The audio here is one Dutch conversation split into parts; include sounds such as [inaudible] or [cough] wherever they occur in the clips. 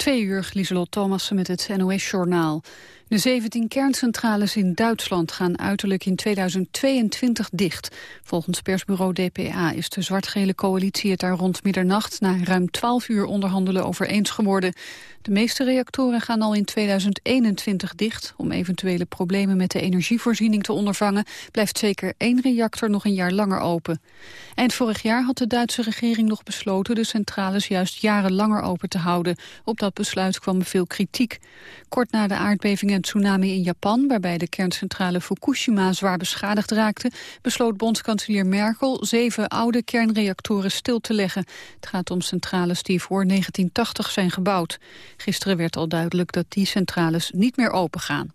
Twee uur, Lieselot Thomassen met het NOS-journaal. De 17 kerncentrales in Duitsland gaan uiterlijk in 2022 dicht. Volgens persbureau DPA is de zwart-gele coalitie het daar rond middernacht... na ruim 12 uur onderhandelen over eens geworden. De meeste reactoren gaan al in 2021 dicht. Om eventuele problemen met de energievoorziening te ondervangen... blijft zeker één reactor nog een jaar langer open. Eind vorig jaar had de Duitse regering nog besloten... de centrales juist jaren langer open te houden. Op dat besluit kwam veel kritiek. Kort na de aardbeving tsunami in Japan... waarbij de kerncentrale Fukushima zwaar beschadigd raakte... besloot bondskanselier Merkel zeven oude kernreactoren stil te leggen. Het gaat om centrales die voor 1980 zijn gebouwd. Gisteren werd al duidelijk dat die centrales niet meer open gaan.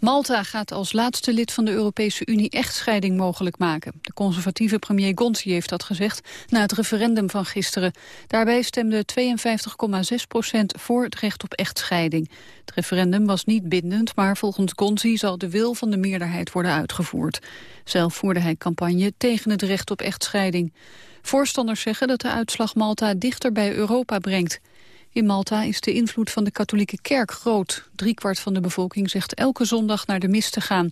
Malta gaat als laatste lid van de Europese Unie echtscheiding mogelijk maken. De conservatieve premier Gonzi heeft dat gezegd na het referendum van gisteren. Daarbij stemde 52,6 procent voor het recht op echtscheiding. Het referendum was niet bindend, maar volgens Gonzi zal de wil van de meerderheid worden uitgevoerd. Zelf voerde hij campagne tegen het recht op echtscheiding. Voorstanders zeggen dat de uitslag Malta dichter bij Europa brengt. In Malta is de invloed van de katholieke kerk groot. Driekwart van de bevolking zegt elke zondag naar de mis te gaan.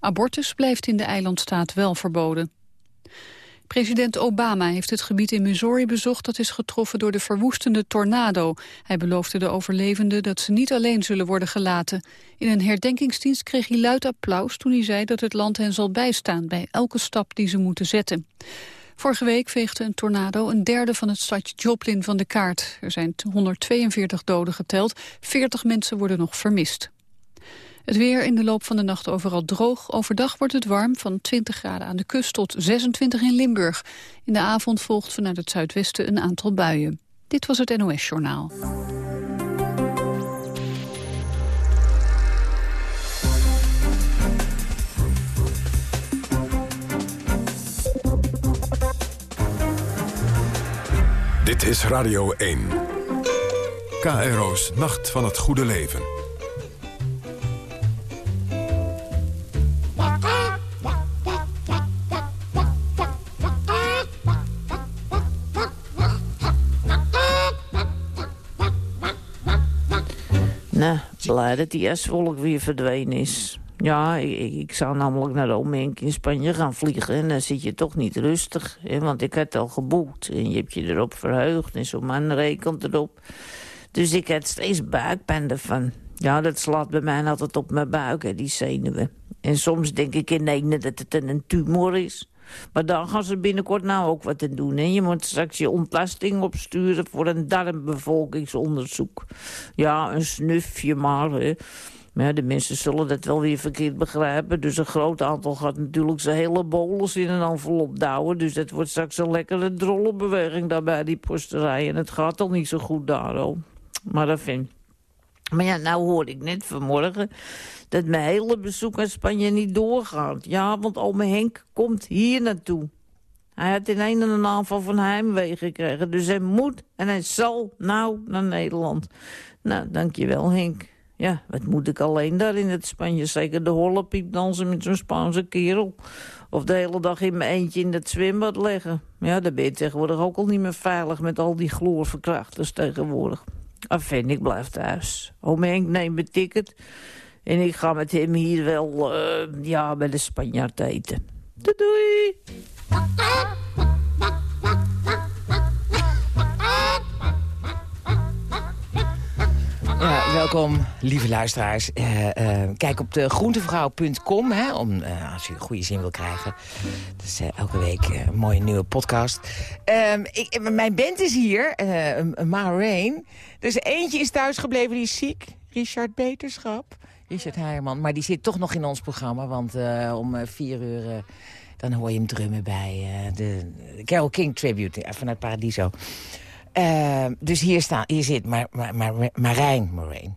Abortus blijft in de eilandstaat wel verboden. President Obama heeft het gebied in Missouri bezocht dat is getroffen door de verwoestende tornado. Hij beloofde de overlevenden dat ze niet alleen zullen worden gelaten. In een herdenkingsdienst kreeg hij luid applaus toen hij zei dat het land hen zal bijstaan bij elke stap die ze moeten zetten. Vorige week veegde een tornado een derde van het stadje Joplin van de kaart. Er zijn 142 doden geteld, 40 mensen worden nog vermist. Het weer in de loop van de nacht overal droog. Overdag wordt het warm, van 20 graden aan de kust tot 26 in Limburg. In de avond volgt vanuit het zuidwesten een aantal buien. Dit was het NOS Journaal. Dit is Radio 1. KRO's Nacht van het Goede Leven. Nou, blij dat die S-wolk weer verdwenen is. Ja, ik, zou namelijk naar Rome in Spanje gaan vliegen. En dan zit je toch niet rustig. Hè, want ik had al geboekt. En je hebt je erop verheugd. En zo'n man rekent erop. Dus ik had steeds buikpijn ervan. Ja, dat slaat bij mij altijd op mijn buik, hè, die zenuwen. En soms denk ik in dat het een tumor is. Maar dan gaan ze binnenkort nou ook wat te doen. Hè? Je moet straks je ontlasting opsturen voor een darmbevolkingsonderzoek. Ja, een snufje maar. Hè. Maar ja, de mensen zullen dat wel weer verkeerd begrijpen. Dus een groot aantal gaat natuurlijk zijn hele bolens in een envelop douwen. Dus dat wordt straks een lekkere drollenbeweging daar bij die posterij. En het gaat al niet zo goed daarom. Maar dat vind Maar ja, nou hoorde ik net vanmorgen dat mijn hele bezoek aan Spanje niet doorgaat. Ja, want ome Henk komt hier naartoe. Hij had in een en een aanval van heimwee gekregen. Dus hij moet en hij zal nou naar Nederland. Nou, dankjewel Henk. Ja, wat moet ik alleen daar in het Spanje? Zeker de horlepiep dansen met zo'n Spaanse kerel. Of de hele dag in mijn eentje in het zwembad leggen. Ja, daar ben je tegenwoordig ook al niet meer veilig... met al die chloorverkrachters tegenwoordig. Enfin, ik blijf thuis. Oom Henk neemt mijn ticket... en ik ga met hem hier wel uh, ja, bij de Spanjaard eten. Doei doei! Ja, welkom, lieve luisteraars. Uh, uh, kijk op de groentevrouw.com om, uh, als u een goede zin wil krijgen. Elke week een mooie nieuwe podcast. Ehm, ik, mijn band is hier, Ma Rain. Dus eentje is thuisgebleven, die is ziek. Richard Beterschap. Richard Heijerman. Maar die zit toch nog in ons programma, want om vier uur... dan hoor je hem drummen bij de Carol King Tribute vanuit Paradiso. Uh, dus hier, staat, hier zit Mar Mar Mar Marijn Moreen.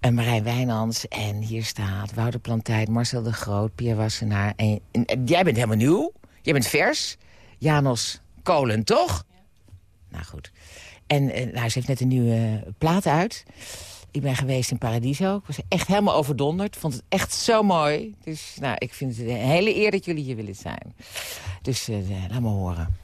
Uh, Marijn Wijnands. En hier staat Wouter Plantijn, Marcel de Groot, Pierre Wassenaar. En, jij bent helemaal nieuw. Jij bent vers. Janos Kolen, toch? Ja. Nou goed. En uh, nou, ze heeft net een nieuwe plaat uit. Ik ben geweest in Paradiso. Ik was echt helemaal overdonderd. vond het echt zo mooi. Dus nou, ik vind het een hele eer dat jullie hier willen zijn. Dus laat me horen.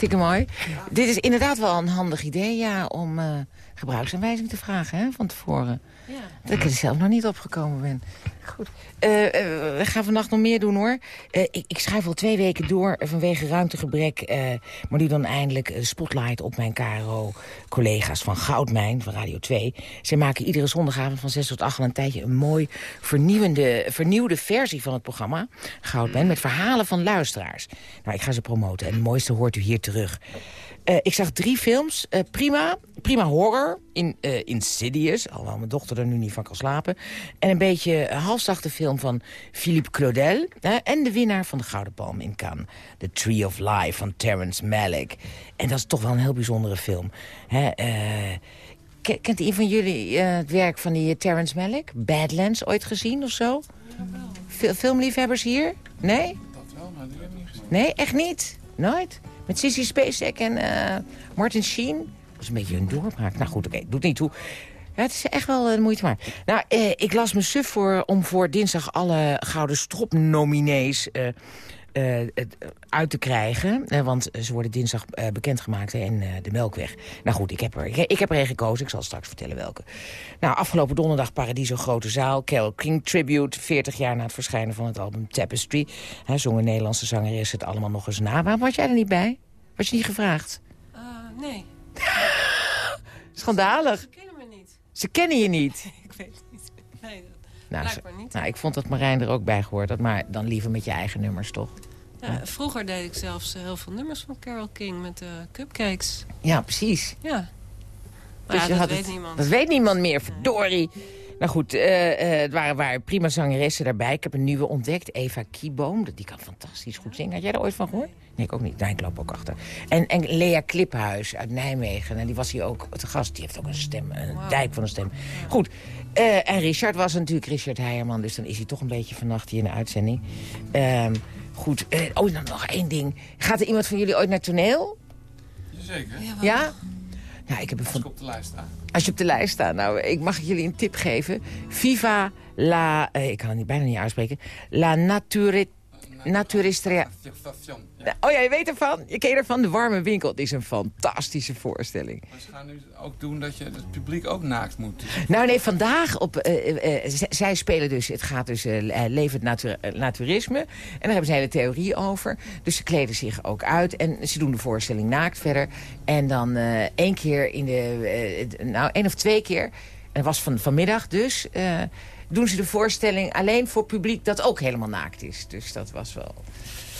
hartstikke mooi. Dit is inderdaad wel een handig idee, ja, om eh, gebruiksaanwijzing te vragen hè, van tevoren. Dat ik er zelf nog niet opgekomen ben. Goed. Eh, eh, we gaan vannacht nog meer doen, hoor. Eh, ik, ik, schrijf al twee weken door vanwege ruimtegebrek. maar nu dan eindelijk spotlight op mijn KRO-collega's van Goudmijn, van Radio 2. Zij maken iedere zondagavond van 6 tot 8 al een tijdje... een mooi vernieuwende, vernieuwde versie van het programma Goudmijn... met verhalen van luisteraars. Nou, ik ga ze promoten en het mooiste hoort u hier terug. Eh, ik zag drie films. Eh, prima. Prima horror. In eh, Insidious. Alhoewel mijn dochter er nu niet van kan slapen. En een beetje een halfzachte film van Philippe Claudel. en de winnaar van de Gouden Palm in Cannes. The Tree of Life van Terrence Malick. En dat is toch wel een heel bijzondere film. Hè, ke- kent een van jullie het werk van die Terrence Malick? Badlands ooit gezien of zo? Fil- filmliefhebbers hier? Nee? Dat wel, maar die heb ik niet gezien. Nee, echt niet? Nooit? Met Sissy Spacek en eh, Martin Sheen? Dat is een beetje een doorbraak. Nou goed, oké, doet niet toe. Het is echt wel eh, de moeite waard. Nou, eh, ik las me suf voor om voor dinsdag alle Gouden Strop-nominees... eh, eh, het, eh, uit te krijgen. Eh, want ze worden dinsdag eh, bekendgemaakt eh, de Melkweg. Nou goed, ik heb, er, ik, heb er een gekozen. Ik zal straks vertellen welke. Nou, afgelopen donderdag Paradiso Grote Zaal. Carole King Tribute, 40 jaar na het verschijnen van het album Tapestry. Hè, zongen Nederlandse zangeres het allemaal nog eens na. Waarom was jij er niet bij? Was je niet gevraagd? Eh, nee, [laughs] Schandalig. ze kennen me niet. Ze kennen je niet. [laughs] Ik weet het niet. Nee, Nou, ze- blijkbaar niet. nou, ik vond dat Marijn er ook bij gehoord had. Maar dan liever met je eigen nummers, toch? Ja, vroeger deed ik zelfs eh, heel veel nummers van Carol King met de cupcakes. Ja, precies. Ja. Maar Dus ja, je dat weet het- niemand. Dat weet niemand meer, verdorie. Nou goed, eh, eh, het waren, waren prima zangeressen daarbij. Ik heb een nieuwe ontdekt, Eva Kieboom. Die kan fantastisch goed zingen. Had jij er ooit van gehoord? Nee, ik ook niet. Nee, ik loop ook achter. En, en Lea Kliphuis uit Nijmegen. En die was hier ook te gast. Die heeft ook een stem, een dijk van een stem. Goed. Eh, en Richard was natuurlijk Richard Heijerman. Dus dan is hij toch een beetje vannacht hier in de uitzending. Ehm, goed. eh, oh, dan nog één ding. Gaat er iemand van jullie ooit naar toneel? Jazeker, Ja? Nou, ik heb een als ik op de lijst sta. als je op de lijst staat. Nou, ik mag jullie een tip geven. Viva la... eh, ik kan het niet, bijna niet uitspreken. La nature... Naturistria... Nou, Oh ja, je weet ervan. Je ken ervan. De Warme Winkel. Het is een fantastische voorstelling. Maar ze gaan nu ook doen dat je het publiek ook naakt moet. Nou nee, vandaag op... eh, eh, eh, zij spelen dus... Het gaat dus levend natu- eh, naturisme. En daar hebben ze een hele theorie over. Dus ze kleden zich ook uit. En ze doen de voorstelling naakt verder. En dan één keer in de... nou, één of twee keer... En dat was van, vanmiddag dus... doen ze de voorstelling alleen voor publiek dat ook helemaal naakt is. Dus dat was wel...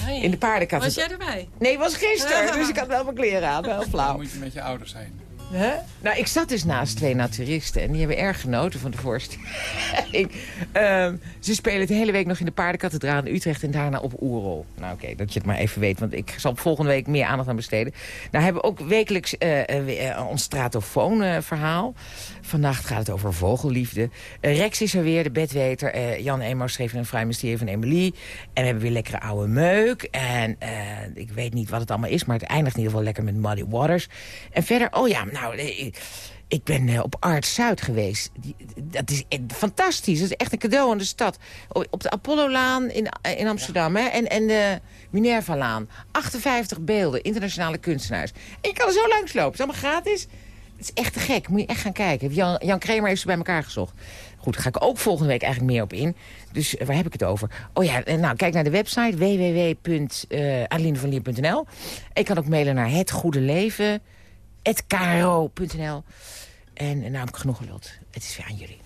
Hey. In de paardenkat. Was jij erbij? Nee, het was gisteren. Dus ik had wel mijn kleren aan. Wel dan flauw. moet je met je ouders heen. Hè? Nou, ik zat dus naast twee naturisten en die hebben erg genoten van de voorstelling. Ehm, ze spelen de hele week nog in de paardenkathedraal in Utrecht en daarna op Oerol. Nou oké, dat je het maar even weet, want ik zal volgende week meer aandacht aan besteden. Nou hebben we ook wekelijks eh, eh, eh, ons stratofoon verhaal. Vannacht gaat het over vogelliefde. Eh, Rex is er weer, de bedweter. Eh, Jan Emaus schreef een vrij mysterie van Emily. En we hebben weer lekkere oude meuk. En eh, ik weet niet wat het allemaal is, maar het eindigt in ieder geval lekker met Muddy Waters. En verder, oh ja, nou... ik ben op Art Zuid geweest. Dat is fantastisch. Dat is echt een cadeau aan de stad. Op de Apollo-laan in, in Amsterdam. Hè? En, en de Minerva-laan. 58 beelden, internationale kunstenaars. En je kan er zo langs lopen. Het is allemaal gratis. Het is echt te gek. Moet je echt gaan kijken. Jan, Jan Kramer heeft ze bij elkaar gezocht. Goed, daar ga ik ook volgende week eigenlijk meer op in. Dus eh, waar heb ik het over? Oh ja, eh, nou, kijk naar de website www.adelinevanlier.nl. Ik kan ook mailen naar Het Goede Leven kro.nl. En nou heb ik genoeg geluld. Het is weer aan jullie.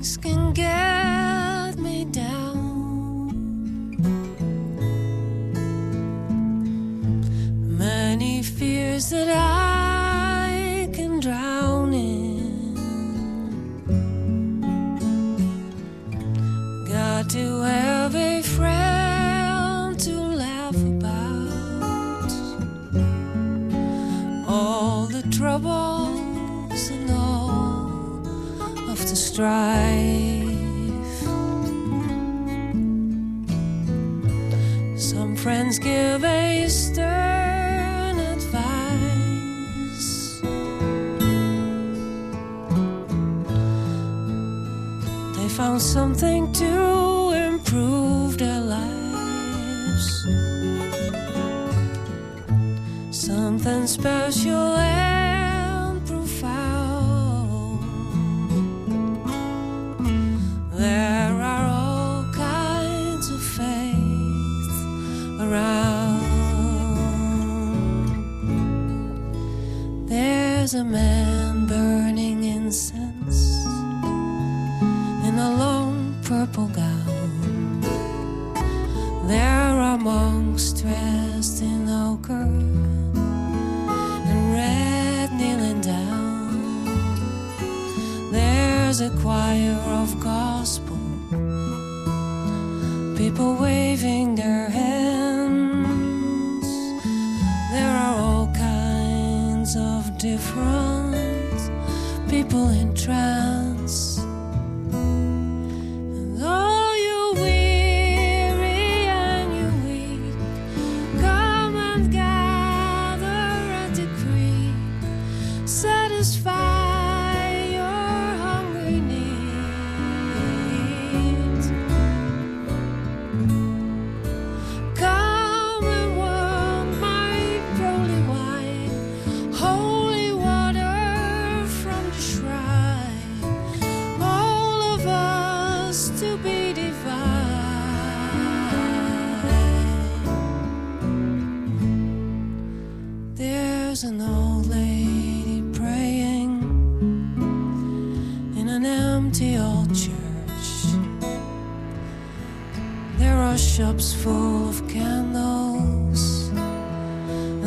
Things can get me down. Many fears that I can drown in. Got to have a friend to laugh about all the troubles strife. Some friends give a stern advice. They found something to improve their lives. Something special a man burning incense in a long purple gown. There are monks dressed in ochre and red kneeling down. There's a choir of gospel, people waving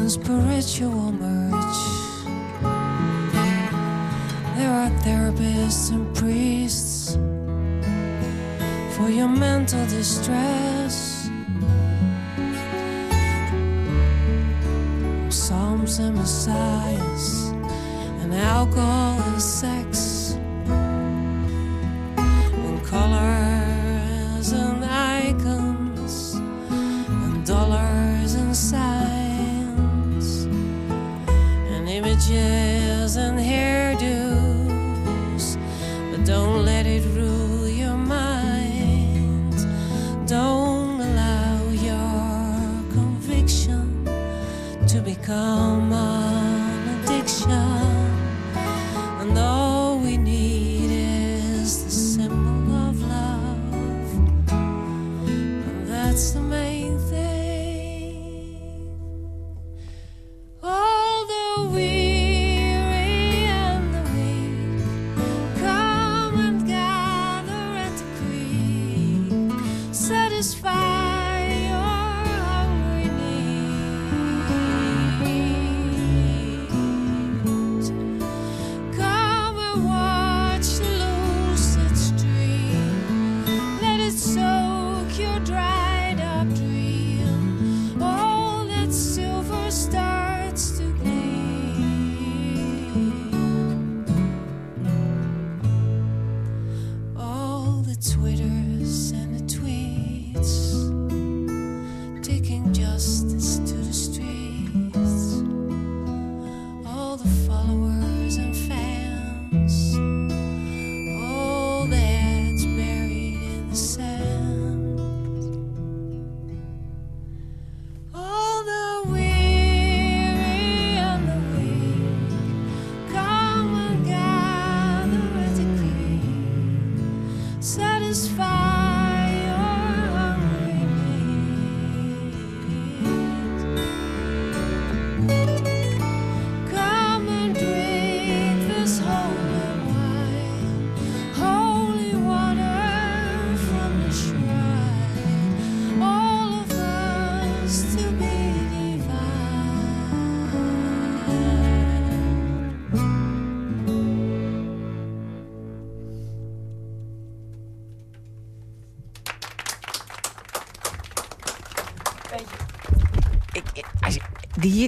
and spiritual merch. There are therapists and priests for your mental distress. Psalms and messiahs, and alcohol and sex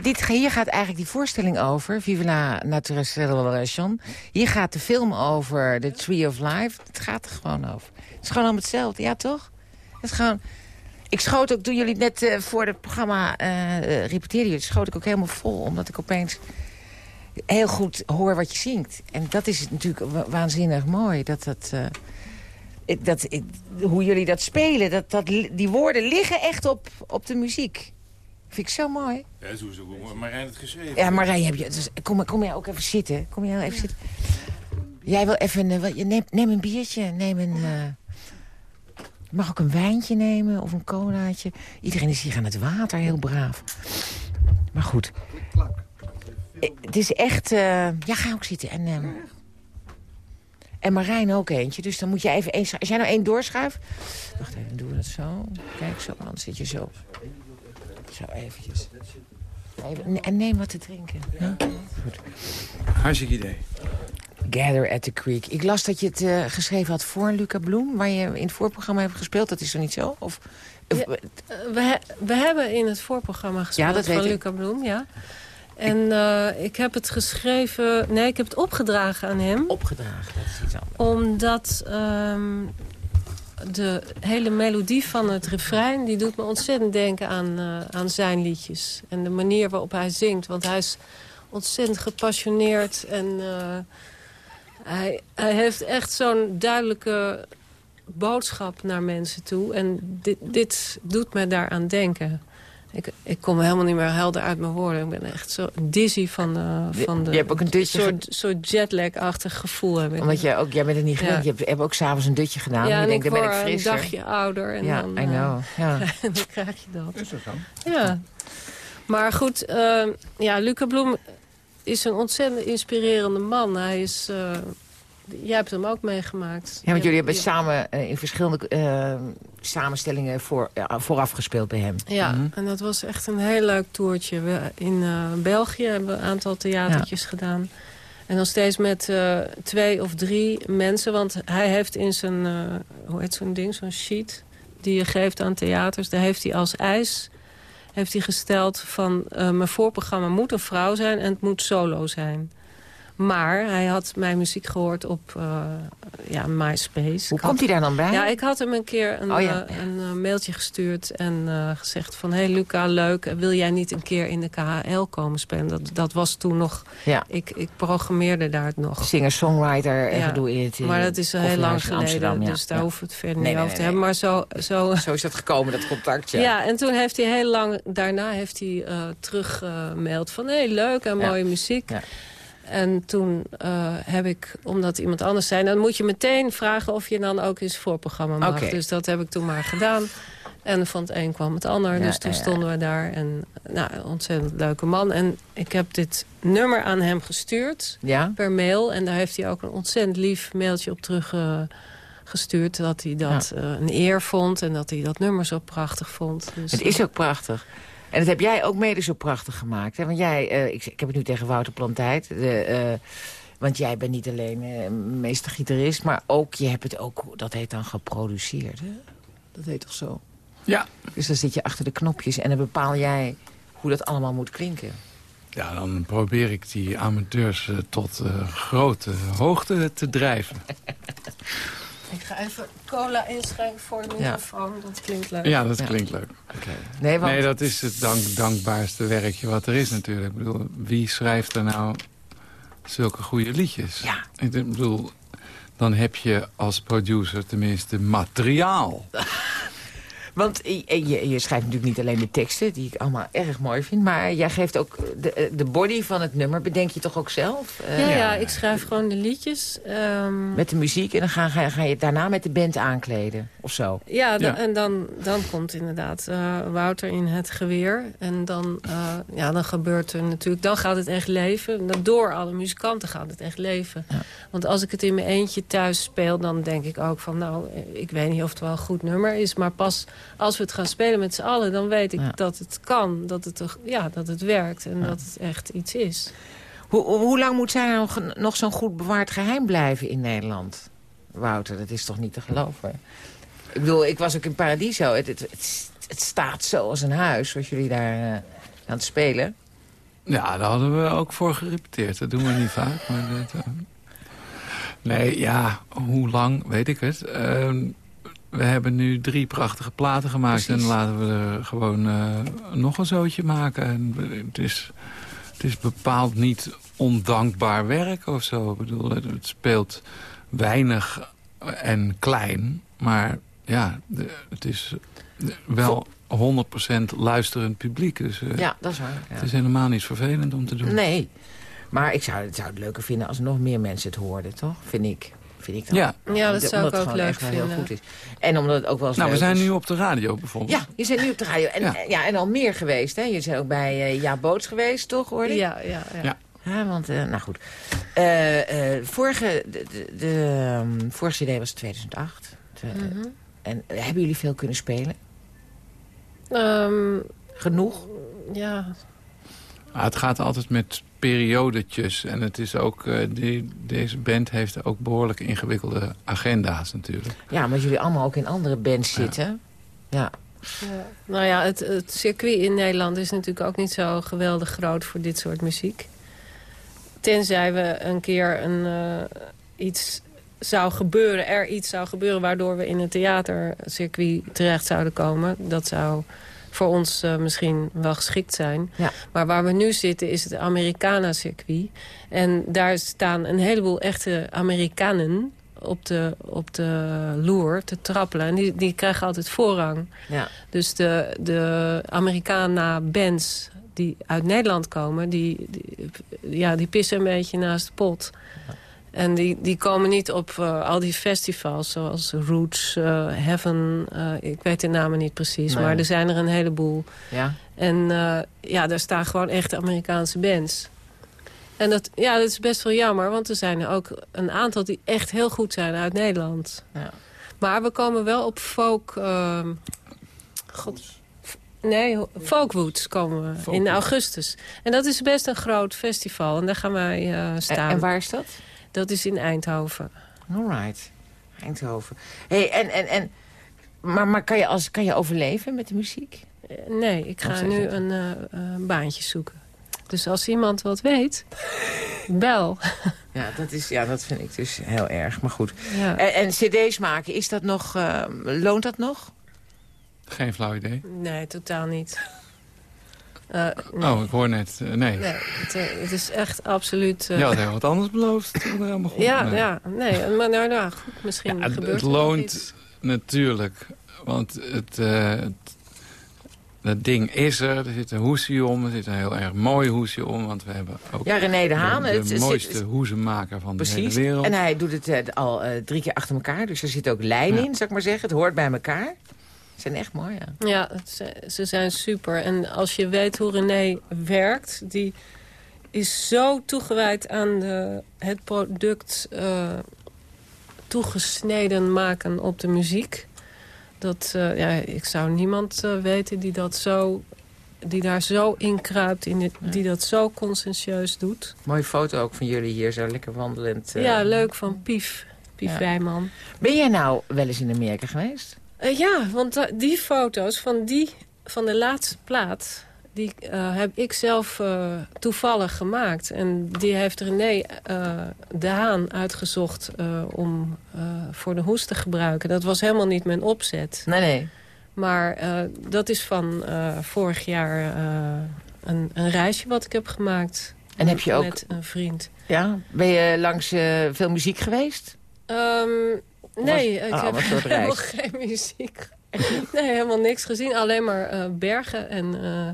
die, dit, hier gaat eigenlijk die voorstelling over. Vive la Nature. Hier gaat de film over The Tree of Life. Het gaat er gewoon over. Het is gewoon allemaal hetzelfde, ja toch? Het is gewoon... Ik schoot ook, toen jullie net eh, voor het programma eh, repeteerden... schoot ik ook helemaal vol, omdat ik opeens heel goed hoor wat je zingt. En dat is natuurlijk wa- waanzinnig mooi. Dat dat, dat, hoe jullie dat spelen, dat, dat, die woorden liggen echt op, op de muziek. Vind ik zo mooi. Ja, zo is Marijn het geschreven. Ja, Marij, heb je, dus, kom, kom jij ook even zitten? Kom jij even zitten? Jij wil even... eh, wat- je neem, neem een biertje, neem een... eh, je mag ook een wijntje nemen of een colaatje. Iedereen is hier aan het water, heel braaf. Maar goed. eh, het is echt... eh, ja, ga ook zitten. En, ehm, en Marijn ook eentje. Dus dan moet je even één... Als jij nou één doorschuift... Wacht even, doen we dat zo. Kijk, zo. Dan zit je zo. Zo eventjes. Even, en neem wat te drinken. Ja? Goed. Hartstikke idee. Gather at the Creek. Ik las dat je het eh, geschreven had voor Luca Bloem... waar je in het voorprogramma hebt gespeeld. Dat is er niet zo? Of, of- Ja. Eh, we, he- we hebben in het voorprogramma gespeeld dat van. Luca Bloem, ja. En eh, ik heb het geschreven... Nee, ik heb het opgedragen aan hem. opgedragen, dat is iets anders. Omdat ehm, de hele melodie van het refrein... die doet me ontzettend denken aan, eh, aan zijn liedjes. En de manier waarop hij zingt. Want hij is ontzettend gepassioneerd. En eh, hij, hij heeft echt zo'n duidelijke boodschap naar mensen toe. En dit, dit doet me daaraan denken. Ik, ik kom helemaal niet meer helder uit mijn woorden. Ik ben echt zo dizzy van, eh, van de... je hebt ook een dutje soort, soort jetlag-achtig gevoel heb ik. Omdat je ook, jij bent het niet gewend. Ja. Je hebt, hebt ook s'avonds een dutje gedaan. ja, en en je ik denkt, dan ben word ik een frisser. dagje ouder. En ja, dan, I eh, know. Ja. [laughs] dan krijg je dat. Is dat zo? Ja. Maar goed, eh, ja, Luca Bloem is een ontzettend inspirerende man. Hij is... eh, jij hebt hem ook meegemaakt. Ja, want jullie hebben Ja. samen eh, in verschillende eh, samenstellingen voor, ja, vooraf gespeeld bij hem. Ja, Mhm. en dat was echt een heel leuk toertje. We, in eh, België hebben we een aantal theatertjes gedaan. En dan steeds met eh, twee of drie mensen. Want hij heeft in zijn, eh, hoe heet zo'n ding, zo'n sheet... die je geeft aan theaters, daar heeft hij als eis... heeft hij gesteld van eh, mijn voorprogramma moet een vrouw zijn... en het moet solo zijn. Maar hij had mijn muziek gehoord op eh, ja, MySpace. Hoe had- komt hij daar dan bij? ja, ik had hem een keer een, Oh ja. eh, een eh, mailtje gestuurd en gezegd van... hé hey Luca, leuk, wil jij niet een keer in de KHL komen spelen? Dat, dat was toen nog... Ja. Ik, ik programmeerde daar het nog. Singer-songwriter en Ja. gedoe in het Maar dat is heel lang geleden, ja. dus daar we het verder Nee, niet nee, over te nee, hebben. Maar zo, zo, [laughs] Zo is dat gekomen, dat contact, ja. en toen heeft hij heel lang, daarna heeft hij teruggemaild van... hé, hey, leuk en mooie muziek. En toen eh, heb ik, omdat iemand anders zei... dan moet je meteen vragen of je dan ook eens voorprogramma mag. Dus dat heb ik toen maar gedaan. En van het een kwam het ander. Ja, dus toen ja, ja. stonden we daar. En nou, een ontzettend leuke man. En ik heb dit nummer aan hem gestuurd per mail. En daar heeft hij ook een ontzettend lief mailtje op terug eh, gestuurd. Dat hij dat eh, een eer vond en dat hij dat nummer zo prachtig vond. Dus, Het is ook prachtig. En dat heb jij ook mede zo prachtig gemaakt. Hè? Want jij, eh, ik, ik heb het nu tegen Wouter Plantijd. De, eh, want jij bent niet alleen eh, meester gitarist, maar ook, je hebt het ook, dat heet dan geproduceerd. Hè? Dat heet toch zo? Ja. Dus dan zit je achter de knopjes en dan bepaal jij hoe dat allemaal moet klinken. Ja, dan probeer ik die amateurs tot eh, grote hoogte te drijven. [laughs] Ik ga even cola inschenken voor de Ja. microfoon. Dat klinkt leuk. Ja, dat Ja. klinkt leuk. Nee, want, Nee, dat is het dank, dankbaarste werkje wat er is natuurlijk. Ik bedoel, wie schrijft er nou zulke goede liedjes? Ja. Ik bedoel, dan heb je als producer tenminste materiaal. [laughs] want je, schrijft natuurlijk niet alleen de teksten, die ik allemaal erg mooi vind. Maar jij geeft ook de, de body van het nummer, bedenk je toch ook zelf? Eh, Ja, ja, Ja. ik schrijf gewoon de liedjes. Ehm, Met de muziek en dan ga, ga, ga je het daarna met de band aankleden, of zo. Ja, en dan, dan komt inderdaad eh, Wouter in het geweer. En dan, eh, ja, dan gebeurt er natuurlijk... Dan gaat het echt leven. Dan Door alle muzikanten gaat het echt leven. Ja. Want als ik het in mijn eentje thuis speel... dan denk ik ook van... nou, eh, ik weet niet of het wel een goed nummer is... maar pas als we het gaan spelen met z'n allen... dan weet ik Ja. dat het kan. Dat het, toch- ja, dat het werkt. En Ja. dat het echt iets is. Hoe, hoe lang moet zij nog, nog zo'n goed bewaard geheim blijven in Nederland? Wouter, dat is toch niet te geloven? Ik bedoel, ik was ook in Paradiso. Het, het, het, het staat zo als een huis, zoals jullie daar eh, aan het spelen. Ja, daar hadden we ook voor gerepeteerd. Dat doen we niet vaak. Maar dat, eh, Nee, ja, hoe lang, weet ik het. Ehm, we hebben nu drie prachtige platen gemaakt. Precies. En laten we er gewoon eh, nog een zootje maken. En het, is, het is bepaald niet ondankbaar werk of zo. Ik bedoel, het, het speelt weinig en klein. Maar ja, de- het is wel 100% luisterend publiek. Dus eh, Ja, dat is waar. ja. het is helemaal niet vervelend om te doen. Nee, maar ik zou, het zou het leuker vinden als nog meer mensen het hoorden, toch? Vind ik. Vind ik dan. Ja, Ja, dat zou omdat ook leuk wel heel vinden. goed is. En omdat het ook wel eens nou, we zijn is. nu op de radio bijvoorbeeld. Ja, je bent nu op de radio. En, Ja. ja. en al meer geweest, hè? Je bent ook bij eh Ja Boots geweest, toch, hoorde ik? Ja, ja, ja. Ja. Ja, want, eh, nou goed. Eh, eh, vorige, de, de, de, ehm, vorige cd was 2008. Twe- Mhm. En eh, hebben jullie veel kunnen spelen? Ehm, Genoeg? ja, Ah, het gaat altijd met periodetjes. En het is ook, eh, die, deze band heeft ook behoorlijk ingewikkelde agenda's natuurlijk. Ja, maar jullie allemaal ook in andere bands zitten. Ja. Ja. Nou ja, het, het circuit in Nederland is natuurlijk ook niet zo geweldig groot voor dit soort muziek. Tenzij we een keer een, eh, iets zou gebeuren, er iets zou gebeuren... waardoor we in een theatercircuit terecht zouden komen. Dat zou voor ons eh, misschien wel geschikt zijn. Ja. Maar waar we nu zitten is het Americana-circuit. En daar staan een heleboel echte Amerikanen op de, op de loer te trappelen. En die, die krijgen altijd voorrang. ja. Dus de, de Americana-bands die uit Nederland komen... Die, die, ja, die pissen een beetje naast de pot. En die, die komen niet op eh, al die festivals zoals Roots, eh, Heaven... eh, ik weet de namen niet precies, Nee. maar er zijn er een heleboel. ja. En ja, daar staan gewoon echt Amerikaanse bands. En dat, ja, dat is best wel jammer, want er zijn er ook een aantal... die echt heel goed zijn uit Nederland. Ja. Maar we komen wel op folk... ehm, God, nee, Folkwoods komen we in augustus. En dat is best een groot festival. En daar gaan wij En, staan. en waar is dat? Dat is in Eindhoven. Alright. Eindhoven. Hey, en, en, en, maar maar kan, je als, kan je overleven met de muziek? Eh, Nee, ik ga nu een eh, eh, baantje zoeken. Dus als iemand wat weet, [laughs] bel. Ja, dat, is, ja, dat vind ik dus heel erg. Maar goed. Ja. En, en cd's maken, is dat nog, eh, loont dat nog? Geen flauw idee. Nee, totaal niet. Eh, nee. Oh, ik hoor net, eh, nee. Nee, het, eh, het is echt absoluut... eh, Je had heel wat anders beloofd toen we helemaal goed ja, nee. ja, nee, maar nou, nou goed, misschien Ja, het, gebeurt het nog loont iets. natuurlijk. Want het, eh, het, dat ding is er. Er zit een hoesje om. Er zit een heel erg mooi hoesje om. Want we hebben ook Ja, René de Haan. de, het- de het- mooiste het- hoezenmaker van de hele wereld. En hij doet het al eh, drie keer achter elkaar. Dus er zit ook lijn Ja. in, zou ik maar zeggen. Het hoort bij elkaar. Ze zijn echt mooi, ja. Ja, het ze- ze zijn super. En als je weet hoe René werkt... die is zo toegewijd aan de, het product eh, toegesneden maken op de muziek. Dat, eh, ja, ik zou niemand eh, weten die, dat zo, die daar zo in kruipt... In dit, die dat zo conscientieus doet. Mooie foto ook van jullie hier, zo lekker wandelend. Ja, leuk van Pief. Pief Ja. Wijman. Ben jij nou wel eens in Amerika geweest? Eh, ja, want da- die foto's van, die, van de laatste plaat... die eh, heb ik zelf eh, toevallig gemaakt. En die heeft René eh, de Haan uitgezocht eh, om eh, voor de hoest te gebruiken. Dat was helemaal niet mijn opzet. Nee, nee. Maar eh, dat is van eh, vorig jaar eh, een, een reisje wat ik heb gemaakt. En heb je ook- Met een vriend. Ja? Ben je langs eh, veel muziek geweest? Ehm, nee, was- ik oh, heb [laughs] helemaal geen muziek. Nee, helemaal niks gezien. Alleen maar eh, bergen en eh,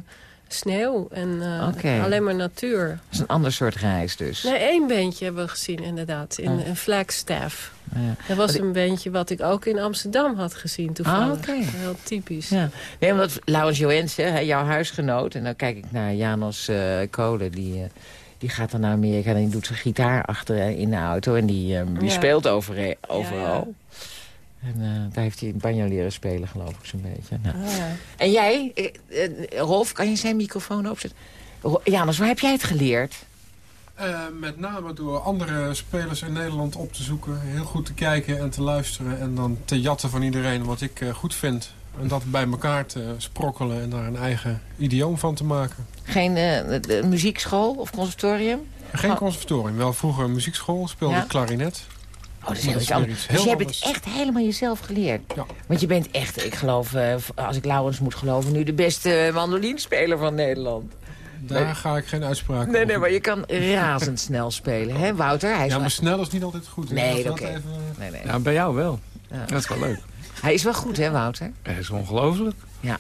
sneeuw en eh, alleen maar natuur. Dat is een ander soort reis dus. Nee, één bandje hebben we gezien inderdaad, in, Oh. in Flagstaff. Ja. Dat was een bandje wat ik ook in Amsterdam had gezien toevallig. Ah, oké. Heel typisch. Ja. Nee, omdat Laurens Joensen, hè, jouw huisgenoot... en dan kijk ik naar Janos eh Kolen, die, die gaat dan naar Amerika... en die doet zijn gitaar achter in de auto en die, eh, die Ja. speelt over, overal. Ja, En eh, daar heeft hij banjo leren spelen, geloof ik, zo'n beetje. Nou. Ja. En jij, eh, Rolf, kan je zijn microfoon opzetten? Janus, waar heb jij het geleerd? Eh, met name door andere spelers in Nederland op te zoeken. Heel goed te kijken en te luisteren. En dan te jatten van iedereen wat ik eh, goed vind. En dat bij elkaar te sprokkelen en daar een eigen idioom van te maken. Geen eh, de- de muziekschool of conservatorium? Geen Oh. conservatorium, wel vroeger een muziekschool, speelde Ja? ik klarinet. Oh, dat is heel dat iets anders. Dus je hebt het echt helemaal jezelf geleerd. Ja. Want je bent echt, ik geloof, eh, als ik Laurens moet geloven... nu de beste mandolinspeler van Nederland. Daar Nee. ga ik geen uitspraak Nee, nee, over maar je kan razendsnel spelen, hè, Wouter? Hij is, Ja, maar snel is niet altijd goed. hè. Nee, even, nee, nee. Ja, bij jou wel. Ja. Dat is wel leuk. Hij is wel goed, hè, Wouter? Hij is ongelooflijk. Ja.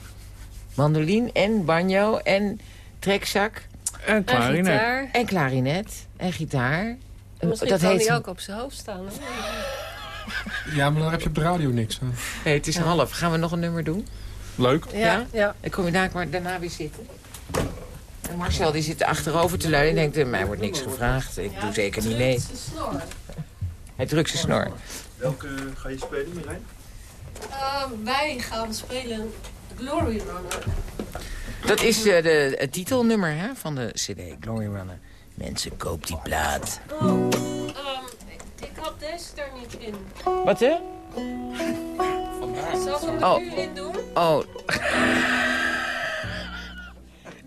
Mandoline en banjo en trekzak. En klarinet. En, en klarinet. En gitaar. Dat kan heet... hij ook op zijn hoofd staan. Ja, maar dan heb je op de radio niks van. Nee, het is half. Gaan we nog een nummer doen? Leuk. Ja, ja? ja. Kom je daar, maar daarna weer zitten. En Marcel die zit achterover te luiden en denkt... Eh, mij wordt niks gevraagd, ik doe zeker niet mee. Hij drukt zijn snor. Welke ga je spelen, Marijn? Ehm, wij gaan spelen Glory Runner. Dat is eh, de, het titelnummer hè, van de cd, Glory Runner. Mensen, koop die plaat. Oh, ehm, ik, had deze er niet in. Wat, hè? Zal ik oh. nu doen? Oh.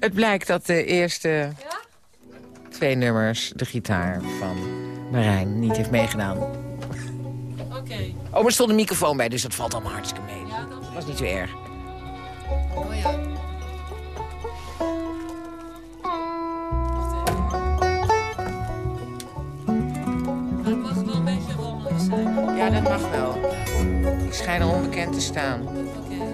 het blijkt dat de eerste ja? twee nummers, de gitaar van Marijn, niet heeft meegedaan. Oké. Oh, er stond de microfoon bij, dus dat valt allemaal hartstikke mee. dat was niet zo erg. Oh ja. Het mag wel een beetje rommelig zijn. Ja, dat mag wel. Ik schijn onbekend te staan. Oké.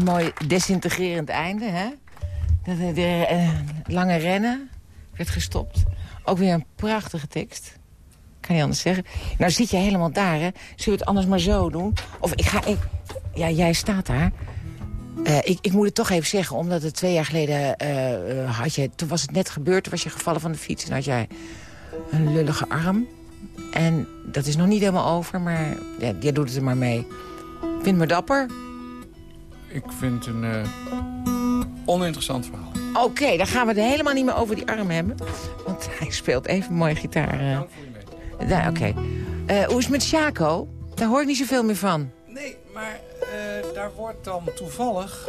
Een mooi desintegrerend einde, hè? Dat de, eh, lange rennen werd gestopt. Ook weer een prachtige tekst. Kan niet anders zeggen. Nou zit je helemaal daar, hè? Zullen we het anders maar zo doen? Of ik ga... Ik, ja, jij staat daar. Eh, ik, ik moet het toch even zeggen, omdat het twee jaar geleden eh, had je... Toen was het net gebeurd, toen was je gevallen van de fiets... en had jij een lullige arm. En dat is nog niet helemaal over, maar ja, jij doet het er maar mee. Vind me dapper? Ik vind het een eh, oninteressant verhaal. Oké, dan gaan we het helemaal niet meer over die arm hebben. Want hij speelt even mooi gitaar. eh. Ja, Oké. Eh, hoe is het met Chaco? Daar hoor ik niet zoveel meer van. Nee, maar daar wordt dan toevallig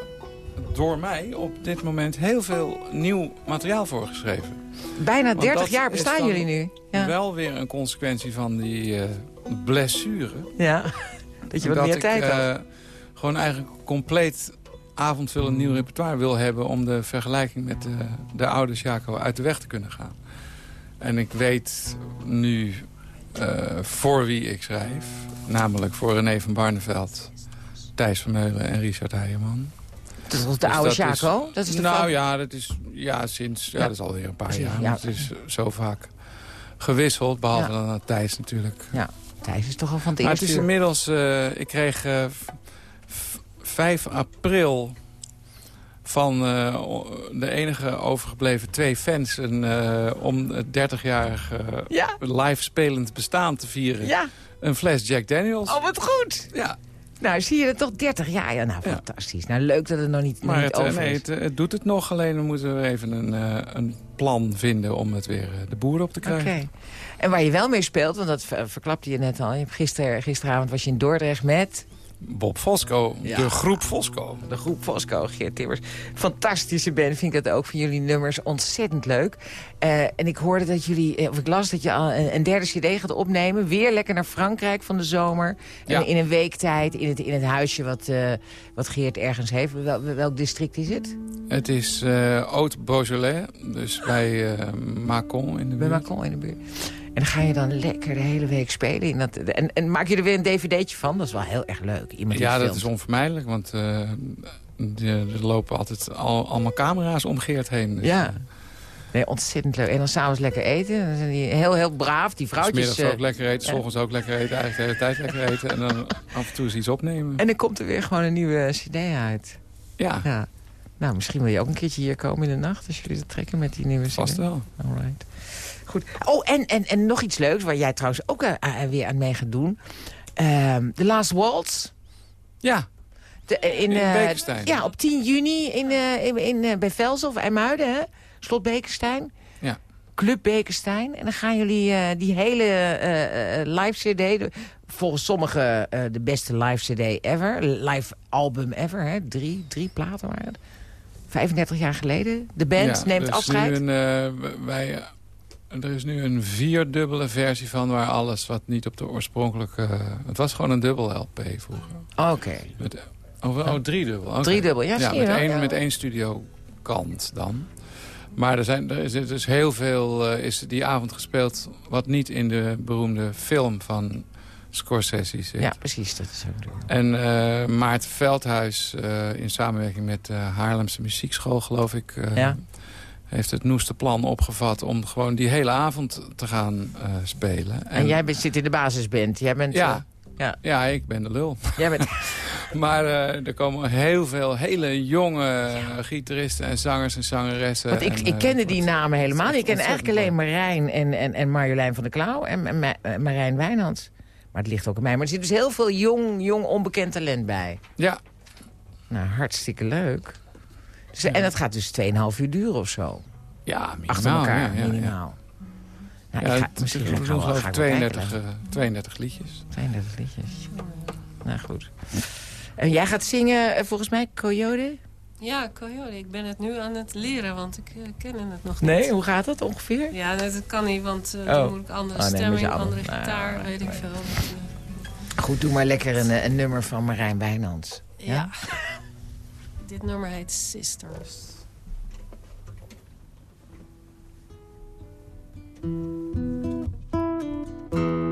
door mij op dit moment heel veel nieuw materiaal voor geschreven. Bijna Want 30 dat jaar bestaan jullie nu. Ja. Wel weer een consequentie van die blessure. ja. [laughs] Dat je wat dat meer ik, tijd had. Gewoon eigenlijk compleet avondvullend nieuw repertoire wil hebben... om de vergelijking met de, de oude Jaco uit de weg te kunnen gaan. En ik weet nu eh, voor wie ik schrijf. Namelijk voor René van Barneveld, Thijs van Meulen en Richard Heijerman. Dat is de Dus oude Chaco? Dat is de nou ja, dat is ja, sinds ja, Ja. dat is alweer een paar jaar. ja. Het is zo vaak gewisseld, behalve Ja. dan Thijs natuurlijk. Ja, Thijs is toch al van het Maar het eerste is inmiddels... eh, ik kreeg eh, 5 april van eh, de enige overgebleven twee fans... Een, eh, om het 30-jarig Ja. live spelend bestaan te vieren. Ja, Een fles Jack Daniels. oh wat goed. Ja, Nou, zie je dat toch 30 jaar? Ja, nou, Ja. fantastisch. Nou, leuk dat het nog niet, nog maar niet het, eh, over nee, is. het, het doet het nog. Alleen dan moeten we even een, een plan vinden om het weer de boer op te Oké. krijgen. En waar je wel mee speelt, want dat ver- verklapte je net al. Je hebt gister, gisteravond was je in Dordrecht met Bob Fosco, Ja. de groep Fosco. de groep Fosco, Geert Timmers. Fantastische band, vind ik dat ook van jullie nummers ontzettend leuk. Eh, en ik hoorde dat jullie, eh, of ik las dat je al een, derde cd gaat opnemen. Weer lekker naar Frankrijk van de zomer. Ja. En in een week tijd in het, in het huisje wat, eh, wat Geert ergens heeft. Wel, welk district is het? Het is eh Haute-Beaujolais, dus bij Macon in de Bij buurt. Macon in de buurt. En dan ga je dan lekker de hele week spelen. In dat, en, en maak je er weer een dvd'tje van? Dat is wel heel erg leuk. Iemand Ja, dat is onvermijdelijk, want eh, er lopen altijd al, allemaal camera's om Geert heen. Dus, Ja. Nee, ontzettend leuk. En dan s'avonds lekker eten. Dan zijn die heel, heel braaf. Die vrouwtjes... middags eh, ook lekker eten, s ochtends ook lekker eten, eigenlijk de hele tijd lekker eten. En dan af en toe eens iets opnemen. en dan komt er weer gewoon een nieuwe cd uit. ja, Ja. Nou, misschien wil je ook een keertje hier komen in de nacht... als jullie dat trekken met die nieuwe cd. vast wel. Alright. Goed. Oh, en, en, en nog iets leuks... waar jij trouwens ook eh, eh, weer aan mee gaat doen. Ehm The Last Waltz. Ja, De, eh, In Bekenstein. Ja, op 10 juni in, in, in, bij Velsen of IJmuiden, hè? Slot Bekenstein. Ja. Club Bekenstein. En dan gaan jullie die hele live cd... de- volgens sommigen de beste live cd ever. Live album ever, hè? Drie, drie platen waren het. 35 jaar geleden. De band ja, neemt is afscheid. Nu een, wij, er is nu een vierdubbele versie van waar alles wat niet op de oorspronkelijke... het was gewoon een dubbel LP vroeger. Oké. Met, oh, oh driedubbel. oké. Driedubbel, ja, met één, Ja. met één studiokant dan. Maar er, zijn, er is dus heel veel eh, is die avond gespeeld... wat niet in de beroemde film van Scorsese zit. Ja, precies. Dat is ook. En eh Maarten Veldhuis, eh, in samenwerking met de Haarlemse Muziekschool, geloof ik... eh, Ja. Heeft het noeste plan opgevat om gewoon die hele avond te gaan eh, spelen. En, jij bent, zit in de basisband. Jij bent... Ja, eh, ja. ja, ik ben de lul. jij bent... [laughs] Maar eh, er komen heel veel hele jonge gitaristen en zangers en zangeressen. Want ik, en, ik kende die namen helemaal. Ik ken eigenlijk alleen Marijn en, en, en Marjolein van der Klauw en, en, Ma- Marijn Wijnands. Maar het ligt ook aan mij. Maar er zit dus heel veel jong, jong onbekend talent bij. Ja, Nou, hartstikke leuk. Dus, En dat gaat dus 2,5 uur duren of zo. ja minimaal. Achter elkaar, ja, ja, ja. minimaal. Nou, Ja, ik ga, het- misschien ga wel, ga wel 32, kijken. eh, 32 liedjes. 32 liedjes. Nou, goed. En jij gaat zingen, eh, volgens mij, Coyote? Ja, Coyote, ik ben het nu aan het leren, want ik eh, ken het nog Nee, niet. hoe gaat dat ongeveer? Ja, dat dat kan niet, want eh, Oh. dan moet ik andere Oh, nee, stemming, andere gitaar, Ah, weet ik veel. Goed, doe maar lekker een, een nummer van Marijn Wijnands. ja. [laughs] Dit nummer heet Sisters. 26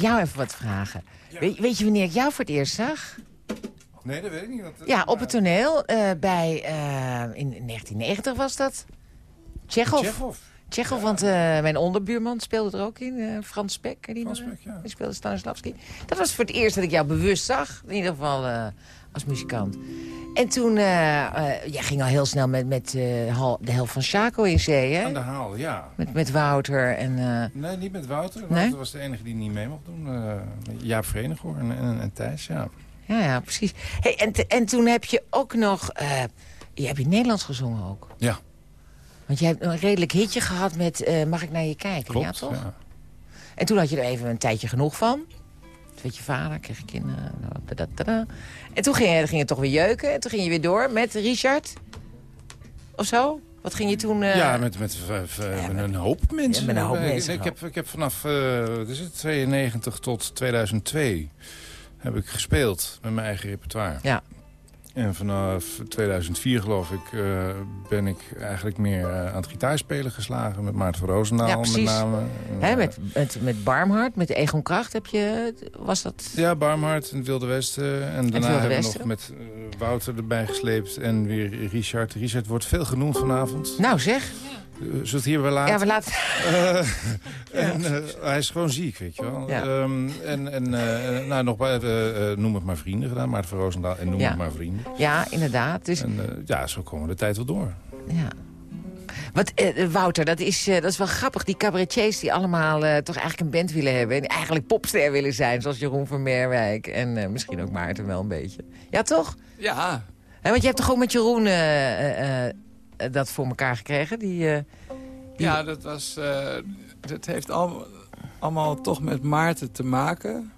ik jou even wat vragen. Weet, weet je wanneer ik jou voor het eerst zag? Nee, dat weet ik niet. Ja, op het toneel. eh, bij, eh, in 1990 was dat. Tsjechov. Tsjechov. Tsjechov, want eh, mijn onderbuurman speelde er ook in. eh, Frans Spek. die Frans? Spek, ja. Die speelde Stanislavski. Dat was voor het eerst dat ik jou bewust zag. In ieder geval eh, als muzikant. En toen, eh, jij ging al heel snel met, met eh, de helft van Chaco in zee, hè? Aan de haal, ja. Met, met Wouter en... Nee, niet met Wouter. Nee? Wouter was de enige die niet mee mocht doen. Jaap Verenighoor en, en, en Thijs, ja. ja, ja, precies. Hey, en, en toen heb je ook nog... je hebt in Nederlands gezongen ook. Ja. Want je hebt een redelijk hitje gehad met Mag ik naar je kijken? Klopt, ja, toch? ja. En toen had je er even een tijdje genoeg van. Werd je vader, kreeg je kinderen. nou, tadadada. En toen ging, je, ging het toch weer jeuken. En toen ging je weer door met Richard. Of zo? Wat ging je toen... eh, ja, met, met, een hoop mensen. met een hoop Ik- mensen Ik, heb, ik heb vanaf eh, wat is het, 92 tot 2002 heb ik gespeeld met mijn eigen repertoire. Ja. En vanaf 2004 geloof ik eh, ben ik eigenlijk meer eh, aan het gitaarspelen geslagen. Met Maarten van Roosendaal Ja, met name. Hè, met, met, met Barmhart, met Egon Kracht heb je... Was dat... Ja, Barmhart en het Wilde Westen. En daarna Wilde hebben we nog met eh, Wouter erbij gesleept. En weer Richard. Richard wordt veel genoemd vanavond. Nou zeg. Eh, Zullen we het hier wel laten? Ja, we laten... Eh, [laughs] en eh, hij is gewoon ziek, weet je wel. Ja. Ehm, en en eh, nou, nog bij, eh, eh, noem het maar vrienden gedaan. Maarten van Roosendaal en noem Ja. het maar vrienden. Ja, inderdaad. Dus, En eh, ja, zo komen we de tijd wel door. ja. Wat, eh, Wouter, dat is, eh, dat is wel grappig. Die cabaretiers die allemaal eh, toch eigenlijk een band willen hebben. En eigenlijk popster willen zijn. Zoals Jeroen van Merwijk. En eh, misschien ook Maarten wel een beetje. Ja, toch? Ja, Hè, want je hebt toch ook met Jeroen eh, eh, eh, dat voor elkaar gekregen? Die, eh, die- ja dat, was, eh, dat heeft al, allemaal toch met Maarten te maken.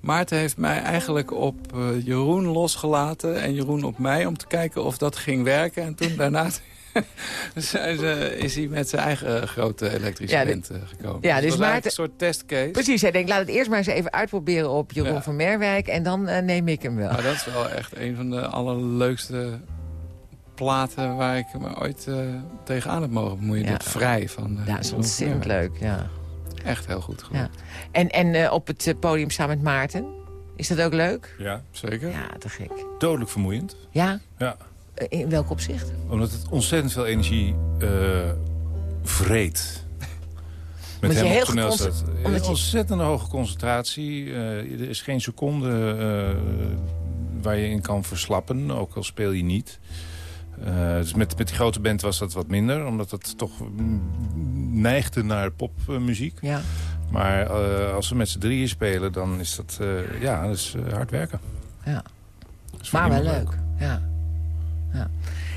Maarten heeft mij eigenlijk op eh, Jeroen losgelaten... en Jeroen op mij om te kijken of dat ging werken. En toen daarna [laughs] is hij met zijn eigen grote elektrische Ja, wind eh, gekomen. Ja, dus was Maarten- een soort testcase. Precies, hij denkt, laat het eerst maar eens even uitproberen op Jeroen Ja. van Merwijk... en dan eh, neem ik hem wel. Maar dat is wel echt een van de allerleukste platen... waar ik me ooit eh, tegenaan heb mogen bemoeien. Ja. Dit Vrij van Ja, uh, dat is ontzettend leuk, ja. Echt heel goed ja. En, en eh, op het eh, podium staan met Maarten, is dat ook leuk? Ja, Zeker. Ja, te gek. dodelijk vermoeiend. Ja? Ja, Eh, In welk opzicht? omdat het ontzettend veel energie eh vreet. [laughs] Met Omdat je hem heel op toneel staat. Je- ontzettend hoge concentratie. Eh, er is geen seconde eh, waar je in kan verslappen, ook al speel je niet. Eh, dus met, met die grote band was dat wat minder, omdat het toch mm, neigde naar popmuziek. Ja. Maar eh, als we met z'n drieën spelen, dan is dat, eh, ja, dat is, hard werken. Ja. Dat is Maar wel leuk. Ja. ja.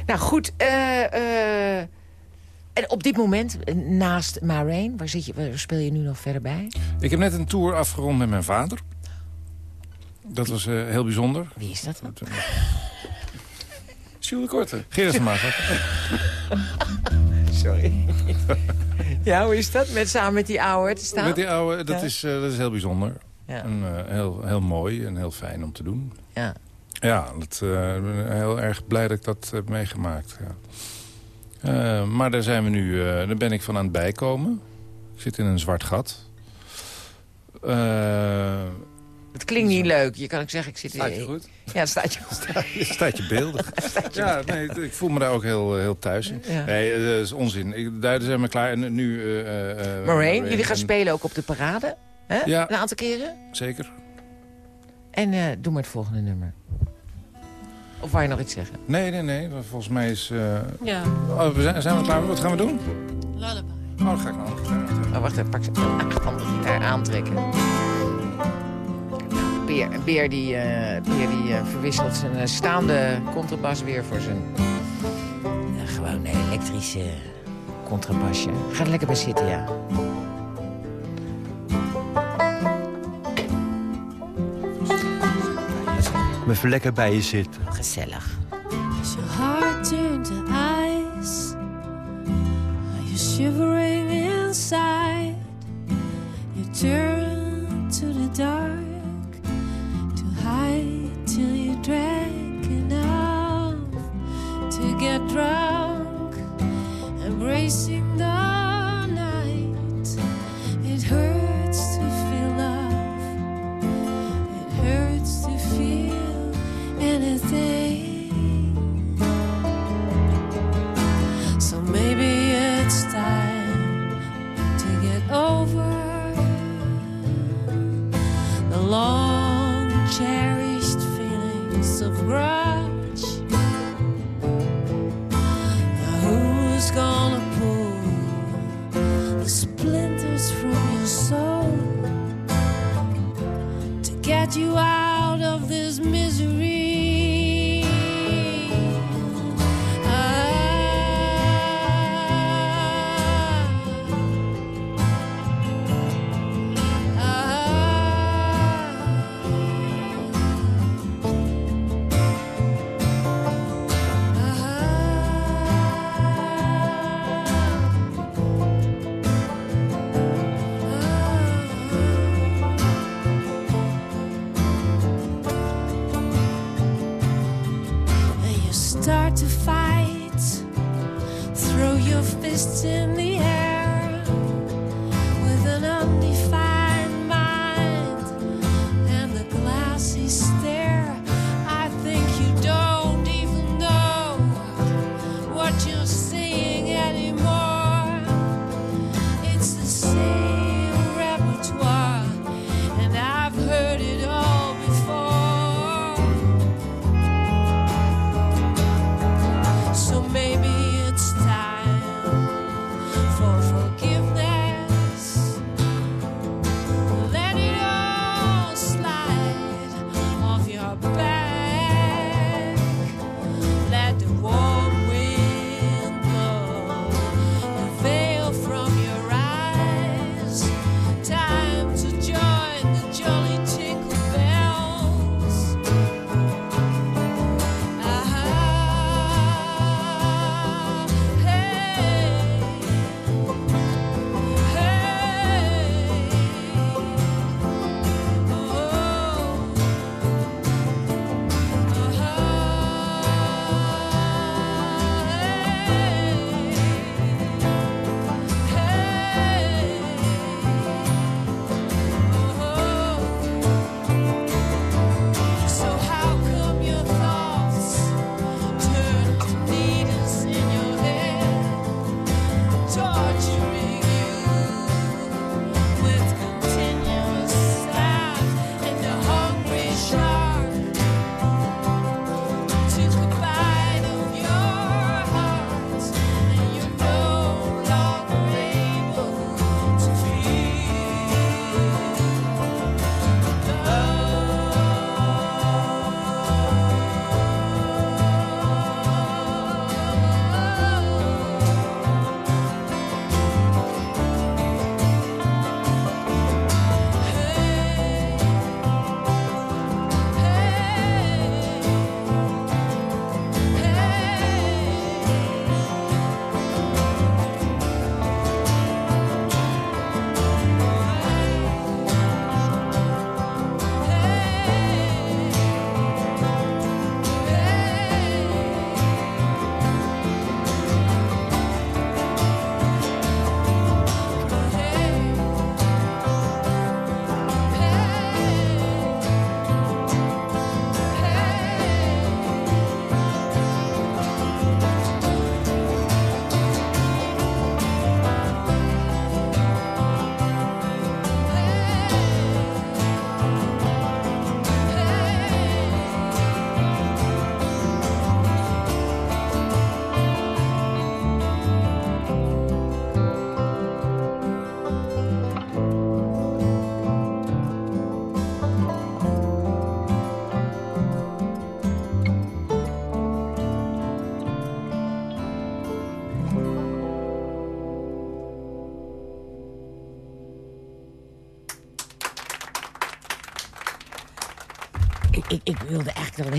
Nou goed, en op dit moment, naast Marraine, waar, zit je, waar speel je nu nog verder bij? Ik heb net een tour afgerond met mijn vader. Dat was heel bijzonder. Wie is dat? Jules de Korte. Gerard van Maasland. [laughs] Sorry. ja, hoe is dat? Met, samen met die oude te staan? Met die oude, dat, Ja. is, eh, dat is heel bijzonder. Ja. En eh, heel, heel mooi en heel fijn om te doen. Ja. Ja, dat, eh, ik ben heel erg blij dat ik dat heb meegemaakt. Ja. Eh, maar daar zijn we nu, eh, daar ben ik van aan het bijkomen. Ik zit in een zwart gat. Het klinkt niet leuk. Je kan ook zeggen, ik zit Staat je goed? Ja, staat je goed. [laughs] staat je beeldig. [laughs] ja, nee, ik voel me daar ook heel, eh, heel thuis in. Ja. Nee, eh, dat is onzin. Ik, daar zijn we klaar. En nu... eh, eh, eh, Marraine, jullie gaan en- spelen ook op de parade. Hè? Ja. Een aantal keren. Zeker. En eh, doe maar het volgende nummer. Of wou je nog iets zeggen? Nee, nee, nee. Volgens mij is... eh, Ja, Oh, we zijn, zijn we klaar? Wat gaan we doen? lullaby. Oh, dan ga ik nou. Oh, wacht even, pak ze een andere gitaar aantrekken. Beer, een beer die, eh, beer die eh, verwisselt zijn eh, staande contrabas weer voor zijn... eh, gewoon een elektrische contrabasje. Ga er lekker bij zitten, ja. Even lekker bij je zitten. Gezellig. Is your heart turned to ice? Are you shivering inside? You turn you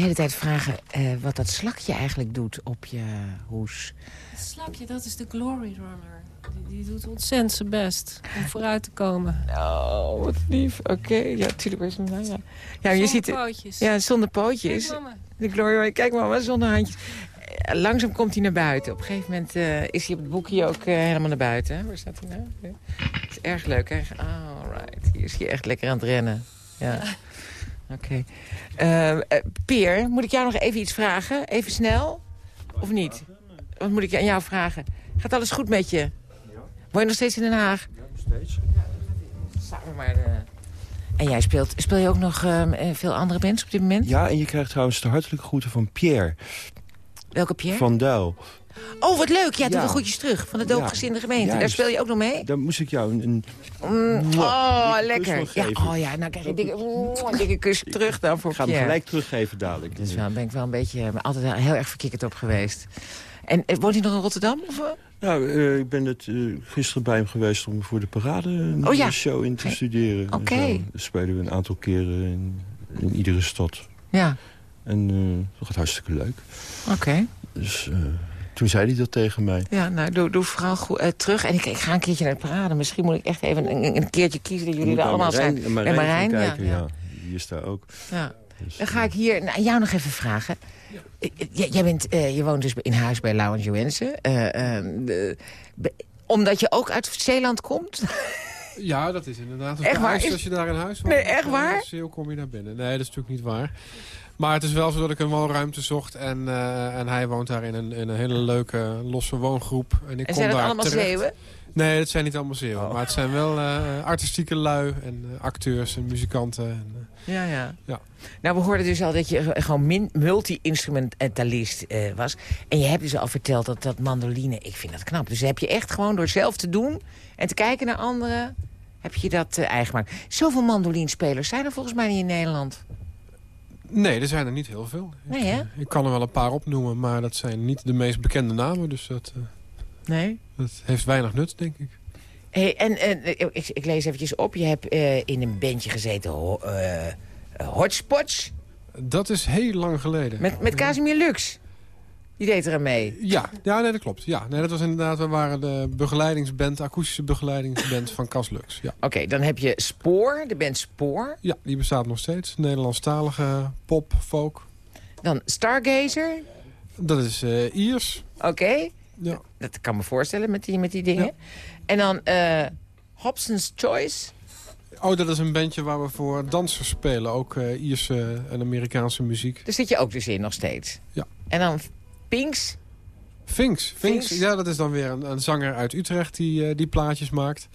hele tijd vragen... eh, wat dat slakje eigenlijk doet op je hoes. Het slakje, dat is de Glory Runner. Die, die doet ontzettend zijn best om vooruit te komen. Oh, wat lief. Oké, ja, tuurlijk. was het nou, ja. ja, je Zonder ziet pootjes. Ja, zonder pootjes. Kijk, mama. De Glory Runner. Kijk mama, zonder handjes. Eh, Langzaam komt hij naar buiten. Op een gegeven moment eh, is hij op het boekje ook helemaal naar buiten. Waar staat hij nou? Het is erg leuk, hè? Alright. Hier is hij echt lekker aan het rennen. Ja. Oké. Eh, eh, Peer, moet ik jou nog even iets vragen? Even snel? Of niet? Wat moet ik aan jou vragen? Gaat alles goed met je? Woon je nog steeds in Den Haag? Ja, nog steeds. Samen maar... eh. En jij speelt, speel je ook nog ehm, eh, veel andere bands op dit moment? Ja, en je krijgt trouwens de hartelijke groeten van Pierre Welke Pierre? van Duil. Oh, wat leuk. Ja, doe Ja. de groetjes terug. Van de doopgezinde gemeente. Daar speel je ook nog mee? Daar moest ik jou een... een Mm, oh, lekker. Ja, oh ja, nou krijg je een dikke, een dikke kus [laughs] terug dan voor Ik ga hem gelijk teruggeven dadelijk. Dus daar ben ik wel een beetje, eh, altijd heel erg verkikkerd op geweest. En eh, woont hij nog in Rotterdam? Of? Nou, ik ben het, gisteren bij hem geweest om voor de parade een Oh ja. show in te studeren. en Oké. Daar spelen we een aantal keren in, in iedere stad. Ja, En eh, dat gaat hartstikke leuk. oké. Dus eh, toen zei hij dat tegen mij. Ja, nou, doe, doe vooral goed, eh, terug. En ik, ik ga een keertje naar de parade. Misschien moet ik echt even een, een keertje kiezen dat jullie er allemaal Marijn- zijn. Marijn gaan Marijn, kijken, ja, ja. ja. Die is daar ook. Ja. Dus, Dan ga ik hier naar jou nog even vragen. Jij, bent, eh, je woont dus in huis bij Lau en Joensen. Eh, ehm, omdat je ook uit Zeeland komt? [laughs] Ja, dat is inderdaad. Echt Echt waar? Huis, als je daar in huis woont. Nee, echt waar? Zeeuw kom je naar binnen. Nee, dat is natuurlijk niet waar. Maar het is wel zo dat ik een woonruimte zocht. En, eh, en hij woont daar in een, in een hele leuke losse woongroep. En ik En kom zijn dat allemaal terecht. Zeeuwen? Nee, dat zijn niet allemaal Zeeuwen. Oh. Maar het zijn wel eh, artistieke lui en eh, acteurs en muzikanten. En, Ja, ja. Ja. Nou, we hoorden dus al dat je gewoon min- multi-instrumentalist eh, was. En je hebt dus al verteld dat dat mandoline, ik vind dat knap. Dus heb je echt gewoon door zelf te doen en te kijken naar anderen... heb je dat eigen gemaakt. Zoveel mandolinespelers zijn er volgens mij niet in Nederland. Nee, er zijn er niet heel veel. Nee, ik, hè? eh, ik kan er wel een paar opnoemen, maar dat zijn niet de meest bekende namen. Dus dat, eh, Nee? dat heeft weinig nut, denk ik. Hey, en en eh, ik, ik lees eventjes op. Je hebt in een bandje gezeten, ho, Hotspots, Dat is heel lang geleden. met, met Casimir Lux. Die deed er aan mee. Ja, ja nee, dat klopt. Ja, nee, dat was inderdaad, we waren de begeleidingsband, akoestische begeleidingsband van Caslux. Ja. Oké, dan heb je Spoor, de band Spoor. ja, die bestaat nog steeds. Nederlandstalige pop, folk. Dan Stargazer. Dat is eh Iers. Oké, Ja. dat kan me voorstellen met die, met die dingen. Ja. En dan eh Hobson's Choice. Oh, dat is een bandje waar we voor dansers spelen. Ook eh Ierse en Amerikaanse muziek. Daar zit je ook dus in nog steeds. Ja. En dan Pinks. Finks. Finks, Finks. ja, dat is dan weer een, een zanger uit Utrecht die, eh, die plaatjes maakt.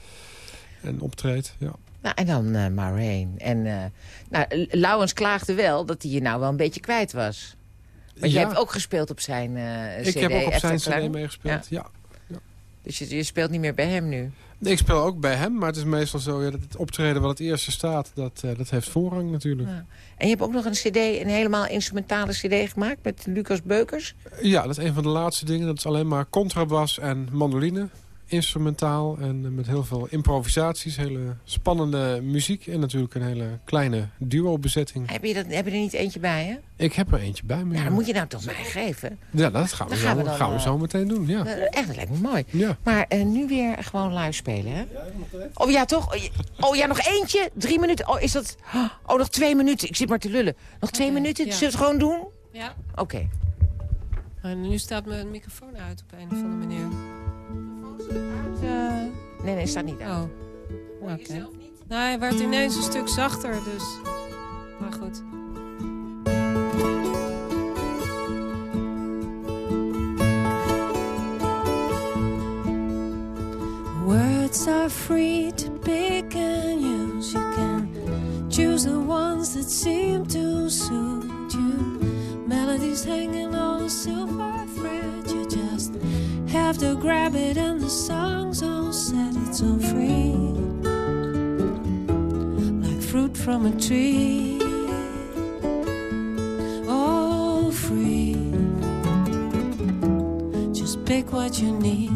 En optreedt, ja. Nou, en dan Marraine. En eh nou, Lauwens klaagde wel dat hij je nou wel een beetje kwijt was. Want je Ja. hebt ook gespeeld op zijn eh cd. Ik heb ook op zijn cd meegespeeld, ja. Dus je, je speelt niet meer bij hem nu. Ik speel ook bij hem, maar het is meestal zo... Ja, dat het optreden wat het eerste staat, dat, eh, dat heeft voorrang natuurlijk. Ja. En je hebt ook nog een cd, een helemaal instrumentale cd gemaakt met Lucas Beukers. Ja, dat is een van de laatste dingen. Dat is alleen maar contrabas en mandoline. Instrumentaal en eh, met heel veel improvisaties. Hele spannende muziek en natuurlijk een hele kleine duo-bezetting. Heb je, dat, heb je er niet eentje bij, hè? Ik heb er eentje bij me. Ja, ja. dan moet je nou toch mij geven. Ja, dat gaan we, Dan zo, gaan we dan, gaan we eh, zo meteen doen, ja. Nou, Echt, dat lijkt me mooi. ja. Maar eh, nu weer gewoon live spelen, hè? Oh ja, toch? Oh, Oh ja, nog eentje? Drie minuten? Oh, is dat... Oh, nog twee minuten. Ik zit maar te lullen. Nog twee minuten? ja. Zullen we het gewoon doen? Ja. Oké. En nu staat mijn microfoon uit op een of andere manier. Eh, nee, nee, staat niet aan. Oh. Oké. Nou, hij werd ineens een stuk zachter, dus... Maar goed. Words are free to pick and use. You can choose the ones that seem to suit you. Melodies hanging on a have to grab it, and the song's all set. It's all free, like fruit from a tree. All free. Just pick what you need.